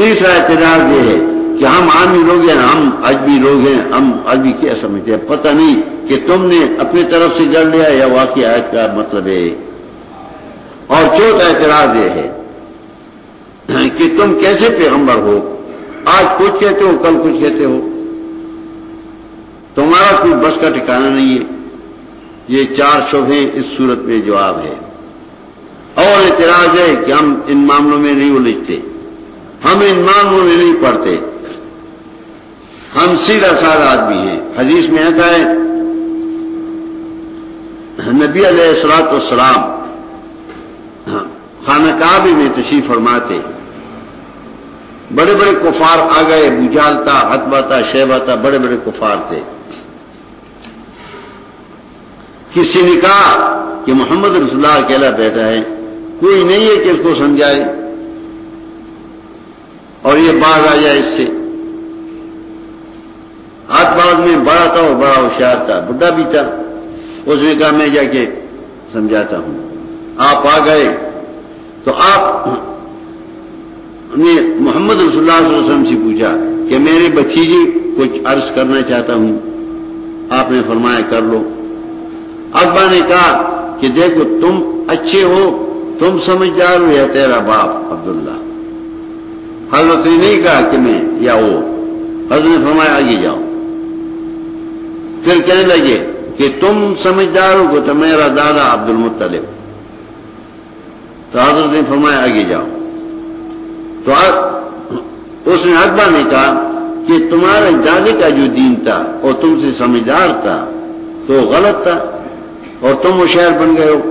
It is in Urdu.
تیسرا اعتراض یہ ہے کہ ہم عامی لوگ ہیں، ہم اجبی لوگ ہیں، ہم اجبی کیا سمجھتے ہیں؟ پتہ نہیں کہ تم نے اپنی طرف سے گڑ لیا یا واقعی آیت کا مطلب ہے۔ اور چوتھا اعتراض یہ ہے کہ تم کیسے پیغمبر ہو؟ آج کچھ کہتے ہو، کل کچھ کہتے ہو۔ تمہارا کوئی بس کا ٹھکانا نہیں ہے۔ یہ چار شبہیں اس صورت میں جواب ہے۔ اور اعتراض ہے کہ ہم ان معاملوں میں نہیں الجھتے۔ ہم ان معاملوں میں نہیں پڑھتے۔ ہم سیدھا سادہ آدمی ہیں۔ حدیث میں آتا ہے، نبی علیہ السلاط والسلام خانہ کعبے میں تشریف فرماتے۔ بڑے بڑے کفار آ گئے بجالتا حتباتا شہباتا بڑے بڑے کفار تھے۔ کسی نے کہا کہ محمد رسول اللہ اکیلا بیٹھا ہے، کوئی نہیں ہے کہ اس کو سمجھائے۔ اور یہ باغ آ جائے اس سے۔ ہاتھ باغ میں بڑا تھا اور بڑا ہوشیار تھا، بڈھا بھی تھا۔ اس نے کہا، میں جا کے سمجھاتا ہوں۔ آپ آ گئے تو آپ نے محمد رسول اللہ صلی اللہ علیہ وسلم سے پوچھا کہ میرے بچیجی کچھ عرض کرنا چاہتا ہوں۔ آپ نے فرمایا، کر لو۔ اکبا نے کہا کہ دیکھو، تم اچھے ہو، تم سمجھدار ہو یا تیرا باپ عبداللہ۔ حضرت نے نہیں کہا کہ میں یا وہ۔ حضرت نے فرمایا، آگے جاؤ۔ پھر کہنے لگے کہ تم سمجھدار ہو تو میرا دادا عبد المطلب تو حضرت نے فرمایا، آگے جاؤ۔ تو اس نے اکبا نے کہا کہ تمہارے دادے کا جو دین تھا اور تم سے سمجھدار تھا تو غلط تھا اور تم وہ شہر بن گئے ہو۔